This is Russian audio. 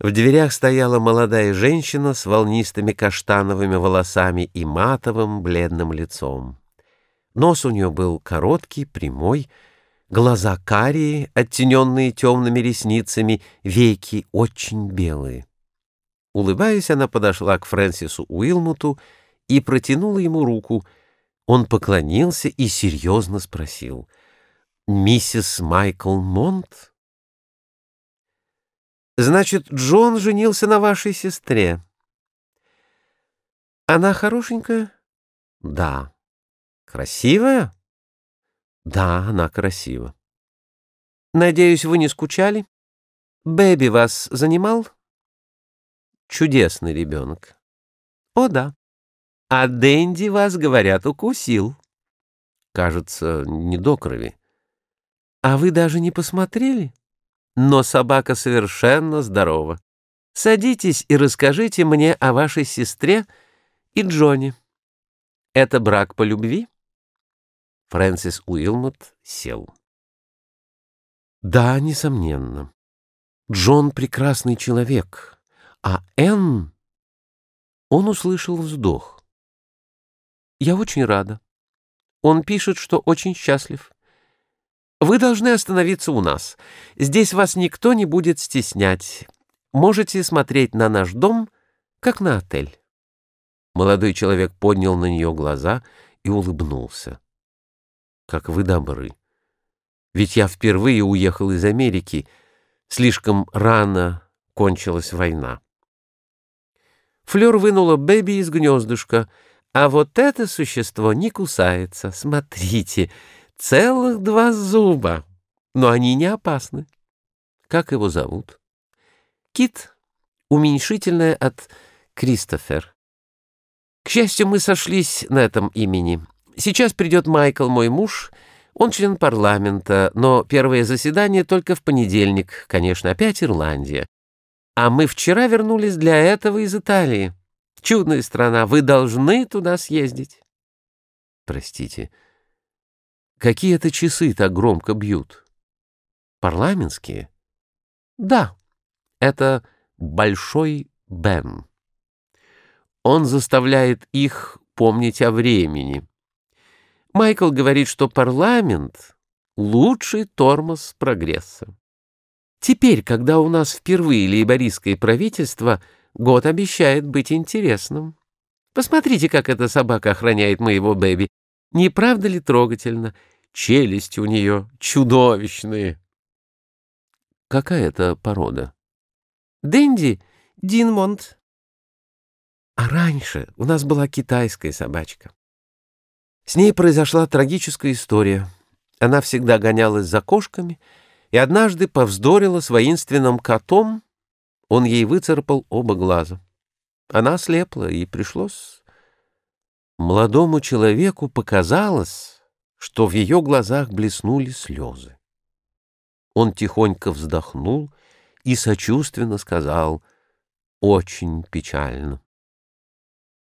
В дверях стояла молодая женщина с волнистыми каштановыми волосами и матовым бледным лицом. Нос у нее был короткий, прямой, глаза карие, оттененные темными ресницами, веки очень белые. Улыбаясь, она подошла к Фрэнсису Уилмуту и протянула ему руку. Он поклонился и серьезно спросил. «Миссис Майкл Монт?» Значит, Джон женился на вашей сестре. Она хорошенькая? Да. Красивая? Да, она красива. Надеюсь, вы не скучали? Бэби вас занимал? Чудесный ребенок. О, да. А Дэнди вас, говорят, укусил. Кажется, не до крови. А вы даже не посмотрели? Но собака совершенно здорова. Садитесь и расскажите мне о вашей сестре и Джонни. Это брак по любви?» Фрэнсис Уилмот сел. «Да, несомненно. Джон — прекрасный человек, а Энн...» Он услышал вздох. «Я очень рада. Он пишет, что очень счастлив. Вы должны остановиться у нас. Здесь вас никто не будет стеснять. Можете смотреть на наш дом, как на отель». Молодой человек поднял на нее глаза и улыбнулся. «Как вы добры! Ведь я впервые уехал из Америки. Слишком рано кончилась война». Флёр вынула Бэби из гнездышка. «А вот это существо не кусается. Смотрите!» Целых два зуба, но они не опасны. Как его зовут? Кит, уменьшительное от Кристофер. К счастью, мы сошлись на этом имени. Сейчас придет Майкл, мой муж. Он член парламента, но первое заседание только в понедельник. Конечно, опять Ирландия. А мы вчера вернулись для этого из Италии. Чудная страна, вы должны туда съездить. Простите, — Какие это часы так громко бьют? Парламентские? Да, это Большой Бен. Он заставляет их помнить о времени. Майкл говорит, что парламент — лучший тормоз прогресса. Теперь, когда у нас впервые лейбористское правительство, год обещает быть интересным. Посмотрите, как эта собака охраняет моего Бэби. Не правда ли трогательно? Челюсти у нее чудовищные. Какая это порода? Дэнди Динмонт. А раньше у нас была китайская собачка. С ней произошла трагическая история. Она всегда гонялась за кошками и однажды повздорила с воинственным котом. Он ей выцарапал оба глаза. Она слепла, и пришлось Молодому человеку показалось, что в ее глазах блеснули слезы. Он тихонько вздохнул и сочувственно сказал «Очень печально».